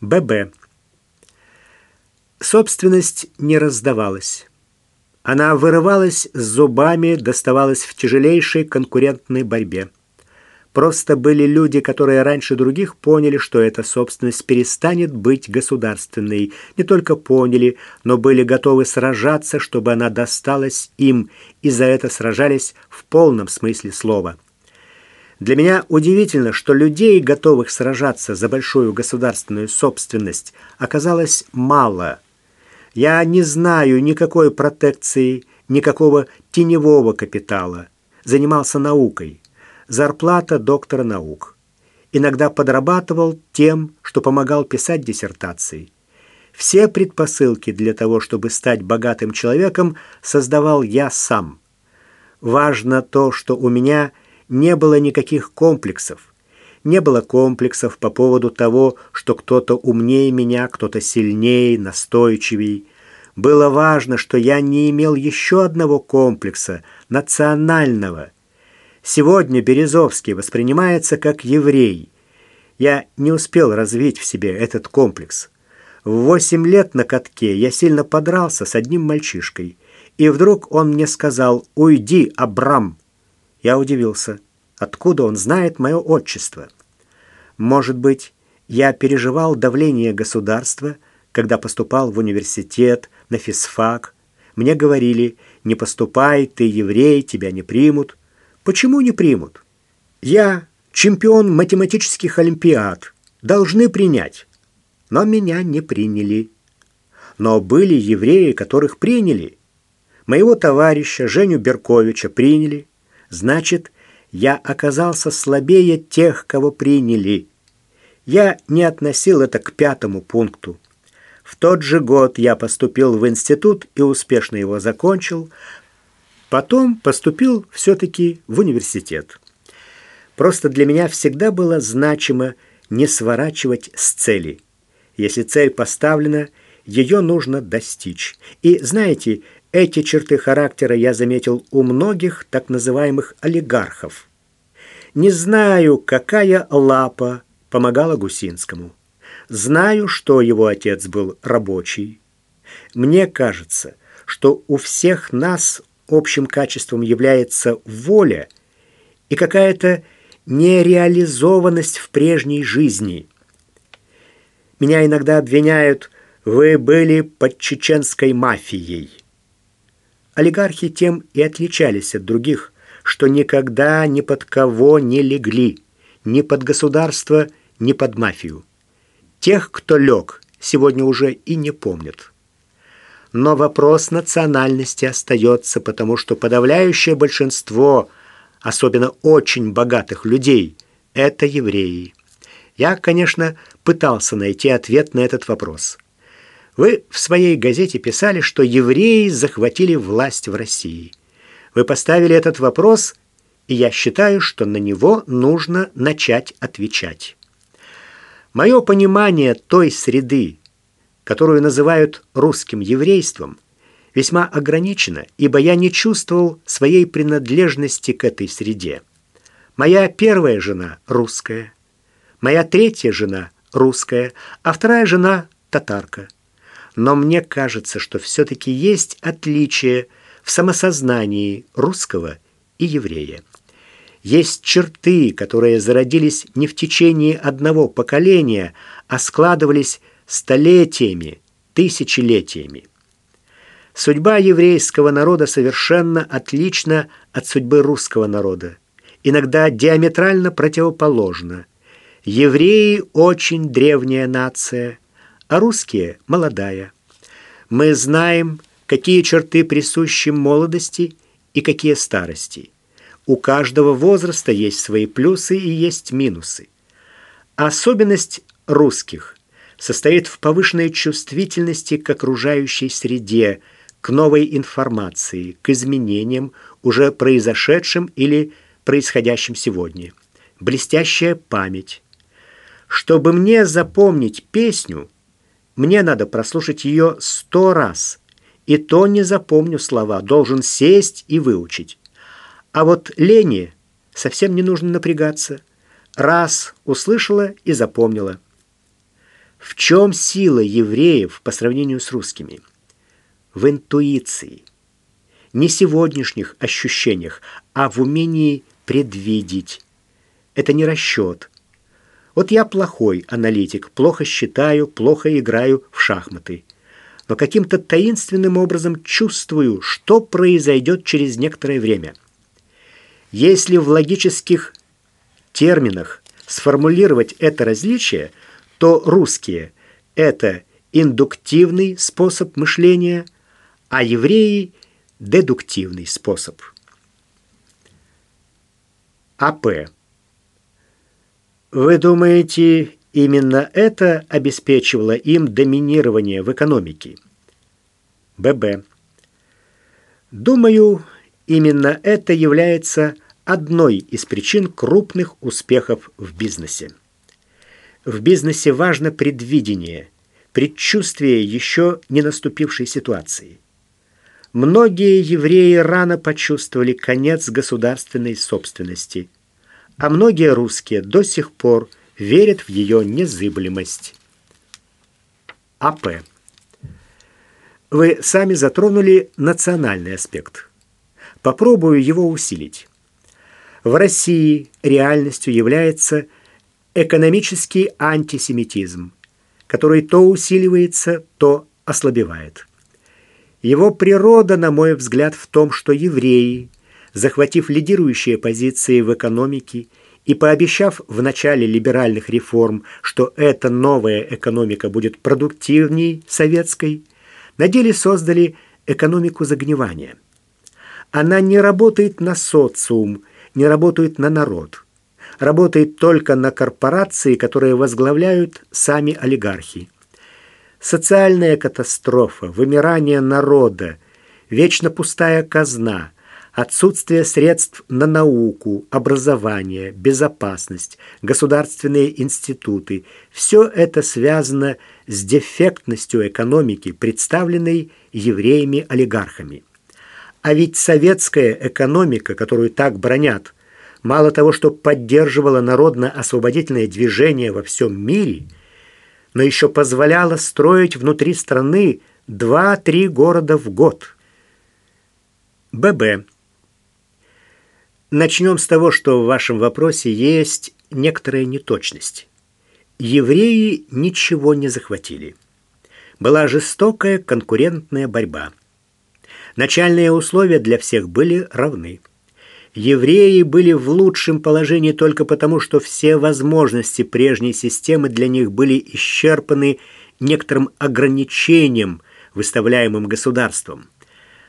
ББ. Собственность не раздавалась. Она вырывалась зубами, доставалась в тяжелейшей конкурентной борьбе. Просто были люди, которые раньше других поняли, что эта собственность перестанет быть государственной. Не только поняли, но были готовы сражаться, чтобы она досталась им, и за это сражались в полном смысле слова. Для меня удивительно, что людей, готовых сражаться за большую государственную собственность, оказалось мало. Я не знаю никакой протекции, никакого теневого капитала. Занимался наукой. Зарплата доктора наук. Иногда подрабатывал тем, что помогал писать диссертации. Все предпосылки для того, чтобы стать богатым человеком, создавал я сам. Важно то, что у меня – не было никаких комплексов. Не было комплексов по поводу того, что кто-то умнее меня, кто-то сильнее, настойчивее. Было важно, что я не имел еще одного комплекса, национального. Сегодня Березовский воспринимается как еврей. Я не успел развить в себе этот комплекс. В восемь лет на катке я сильно подрался с одним мальчишкой. И вдруг он мне сказал «Уйди, Абрам!» Я удивился. Откуда он знает мое отчество? Может быть, я переживал давление государства, когда поступал в университет, на физфак. Мне говорили, не поступай, ты еврей, тебя не примут. Почему не примут? Я чемпион математических олимпиад, должны принять. Но меня не приняли. Но были евреи, которых приняли. Моего товарища Женю Берковича приняли. Значит, я оказался слабее тех, кого приняли. Я не относил это к пятому пункту. В тот же год я поступил в институт и успешно его закончил. Потом поступил все-таки в университет. Просто для меня всегда было значимо не сворачивать с цели. Если цель поставлена, ее нужно достичь. И знаете, эти черты характера я заметил у многих так называемых олигархов. Не знаю, какая лапа помогала Гусинскому. Знаю, что его отец был рабочий. Мне кажется, что у всех нас общим качеством является воля и какая-то нереализованность в прежней жизни. Меня иногда обвиняют, вы были под чеченской мафией. Олигархи тем и отличались от других, что никогда ни под кого не легли, ни под государство, ни под мафию. Тех, кто лег, сегодня уже и не помнят. Но вопрос национальности остается, потому что подавляющее большинство, особенно очень богатых людей, это евреи. Я, конечно, пытался найти ответ на этот вопрос – вы в своей газете писали, что евреи захватили власть в России. Вы поставили этот вопрос, и я считаю, что на него нужно начать отвечать. Мое понимание той среды, которую называют русским еврейством, весьма ограничено, ибо я не чувствовал своей принадлежности к этой среде. Моя первая жена русская, моя третья жена русская, а вторая жена татарка – но мне кажется, что все-таки есть отличие в самосознании русского и еврея. Есть черты, которые зародились не в течение одного поколения, а складывались столетиями, тысячелетиями. Судьба еврейского народа совершенно отлична от судьбы русского народа, иногда диаметрально противоположна. Евреи – очень древняя нация – а русские – молодая. Мы знаем, какие черты присущи молодости и какие старости. У каждого возраста есть свои плюсы и есть минусы. Особенность русских состоит в повышенной чувствительности к окружающей среде, к новой информации, к изменениям, уже произошедшим или происходящим сегодня. Блестящая память. Чтобы мне запомнить песню – мне надо прослушать ее сто раз. И то не запомню слова, должен сесть и выучить. А вот Лене совсем не нужно напрягаться. Раз услышала и запомнила. В чем сила евреев по сравнению с русскими? В интуиции. Не сегодняшних ощущениях, а в умении предвидеть. Это не расчет. Вот я плохой аналитик, плохо считаю, плохо играю в шахматы. Но каким-то таинственным образом чувствую, что произойдет через некоторое время. Если в логических терминах сформулировать это различие, то русские – это индуктивный способ мышления, а евреи – дедуктивный способ. АП. Вы думаете, именно это обеспечивало им доминирование в экономике? ББ. Думаю, именно это является одной из причин крупных успехов в бизнесе. В бизнесе важно предвидение, предчувствие еще не наступившей ситуации. Многие евреи рано почувствовали конец государственной собственности, а многие русские до сих пор верят в ее незыблемость. АП. Вы сами затронули национальный аспект. Попробую его усилить. В России реальностью является экономический антисемитизм, который то усиливается, то ослабевает. Его природа, на мой взгляд, в том, что евреи, захватив лидирующие позиции в экономике и пообещав в начале либеральных реформ, что эта новая экономика будет продуктивней советской, на деле создали экономику загнивания. Она не работает на социум, не работают на народ. Работает только на корпорации, которые возглавляют сами олигархи. Социальная катастрофа, вымирание народа, вечно пустая казна, отсутствие средств на науку, образование, безопасность, государственные институты – все это связано с дефектностью экономики, представленной евреями-олигархами. А ведь советская экономика, которую так бронят, мало того, что поддерживала народно-освободительное движение во всем мире, но еще позволяла строить внутри страны 2-3 города в год. ББ. Начнем с того, что в вашем вопросе есть некоторая неточность. Евреи ничего не захватили. Была жестокая конкурентная борьба. Начальные условия для всех были равны. Евреи были в лучшем положении только потому, что все возможности прежней системы для них были исчерпаны некоторым ограничением, выставляемым государством.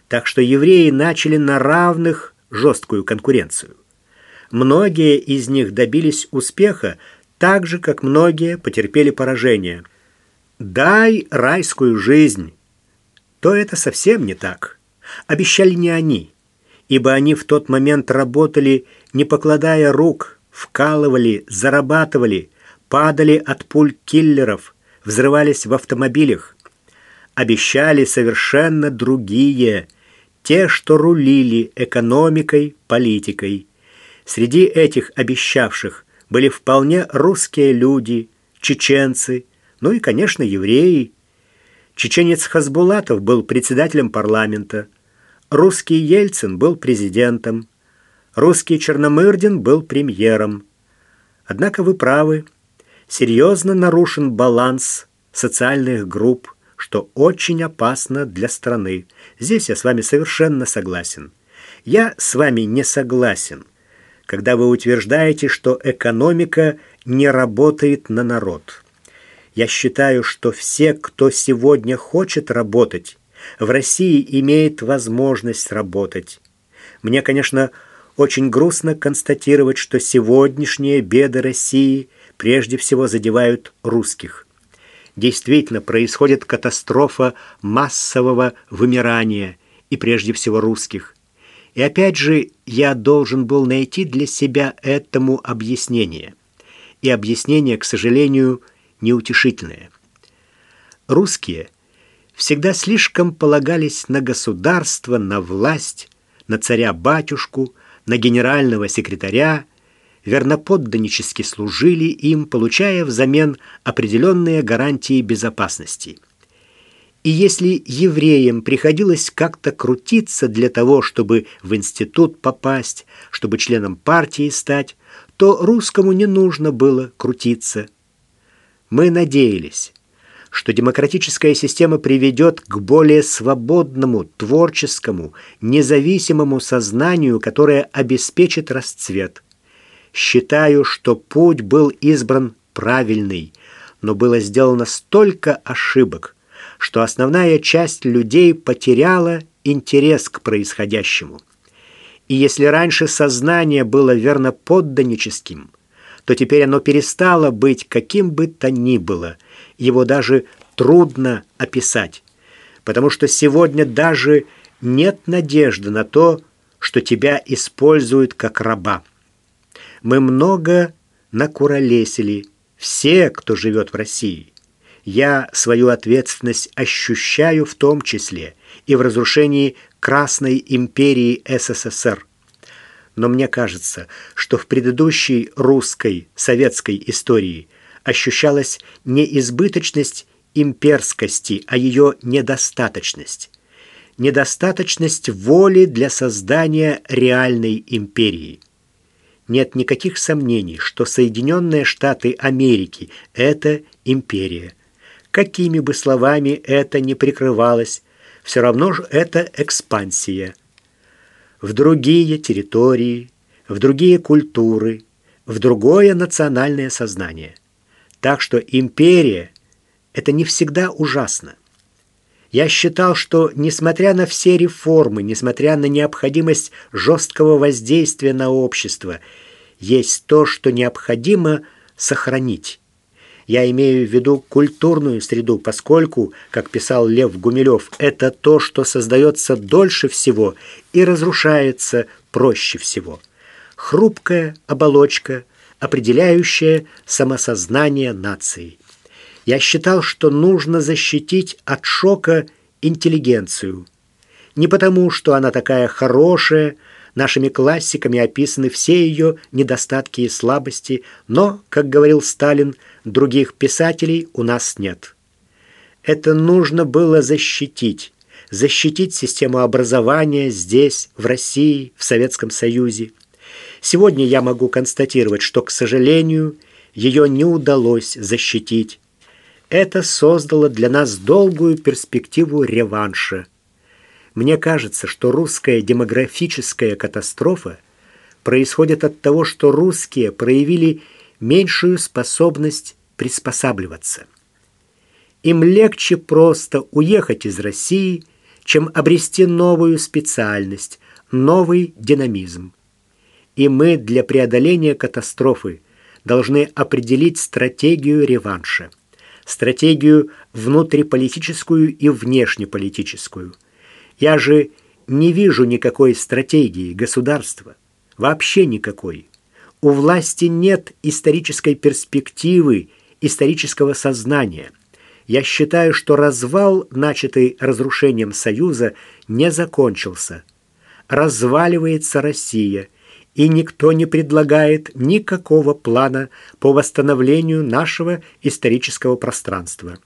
Так что евреи начали на равных жесткую конкуренцию. Многие из них добились успеха, так же, как многие потерпели поражение. «Дай райскую жизнь», то это совсем не так обещали не они, ибо они в тот момент работали, не покладая рук, вкалывали, зарабатывали, падали от пуль киллеров, взрывались в автомобилях. Обещали совершенно другие, те, что рулили экономикой, политикой. Среди этих обещавших были вполне русские люди, чеченцы, ну и, конечно, евреи. Чеченец Хасбулатов был председателем парламента, Русский Ельцин был президентом, русский Черномырдин был премьером. Однако вы правы, серьезно нарушен баланс социальных групп, что очень опасно для страны. Здесь я с вами совершенно согласен. Я с вами не согласен, когда вы утверждаете, что экономика не работает на народ. Я считаю, что все, кто сегодня хочет работать, в России имеет возможность работать. Мне, конечно, очень грустно констатировать, что сегодняшние беды России прежде всего задевают русских. Действительно происходит катастрофа массового вымирания, и прежде всего русских. И опять же, я должен был найти для себя этому объяснение. И объяснение, к сожалению, неутешительное. Русские – всегда слишком полагались на государство, на власть, на царя-батюшку, на генерального секретаря, верноподданнически служили им, получая взамен определенные гарантии безопасности. И если евреям приходилось как-то крутиться для того, чтобы в институт попасть, чтобы членом партии стать, то русскому не нужно было крутиться. Мы надеялись, что демократическая система приведет к более свободному, творческому, независимому сознанию, которое обеспечит расцвет. Считаю, что путь был избран правильный, но было сделано столько ошибок, что основная часть людей потеряла интерес к происходящему. И если раньше сознание было верноподданническим, то теперь оно перестало быть каким бы то ни было – его даже трудно описать, потому что сегодня даже нет надежды на то, что тебя используют как раба. Мы много накуролесили, все, кто живет в России. Я свою ответственность ощущаю в том числе и в разрушении Красной империи СССР. Но мне кажется, что в предыдущей русской советской истории – ощущалась не избыточность имперскости, а ее недостаточность. Недостаточность воли для создания реальной империи. Нет никаких сомнений, что Соединенные Штаты Америки – это империя. Какими бы словами это ни прикрывалось, все равно же это экспансия. В другие территории, в другие культуры, в другое национальное сознание. Так что империя – это не всегда ужасно. Я считал, что, несмотря на все реформы, несмотря на необходимость жесткого воздействия на общество, есть то, что необходимо сохранить. Я имею в виду культурную среду, поскольку, как писал Лев Гумилев, это то, что создается дольше всего и разрушается проще всего. Хрупкая оболочка – определяющее самосознание нации. Я считал, что нужно защитить от шока интеллигенцию. Не потому, что она такая хорошая, нашими классиками описаны все ее недостатки и слабости, но, как говорил Сталин, других писателей у нас нет. Это нужно было защитить, защитить систему образования здесь, в России, в Советском Союзе. Сегодня я могу констатировать, что, к сожалению, ее не удалось защитить. Это создало для нас долгую перспективу реванша. Мне кажется, что русская демографическая катастрофа происходит от того, что русские проявили меньшую способность приспосабливаться. Им легче просто уехать из России, чем обрести новую специальность, новый динамизм и мы для преодоления катастрофы должны определить стратегию реванша, стратегию внутриполитическую и внешнеполитическую. Я же не вижу никакой стратегии государства, вообще никакой. У власти нет исторической перспективы, исторического сознания. Я считаю, что развал, начатый разрушением Союза, не закончился. Разваливается Россия – и никто не предлагает никакого плана по восстановлению нашего исторического пространства.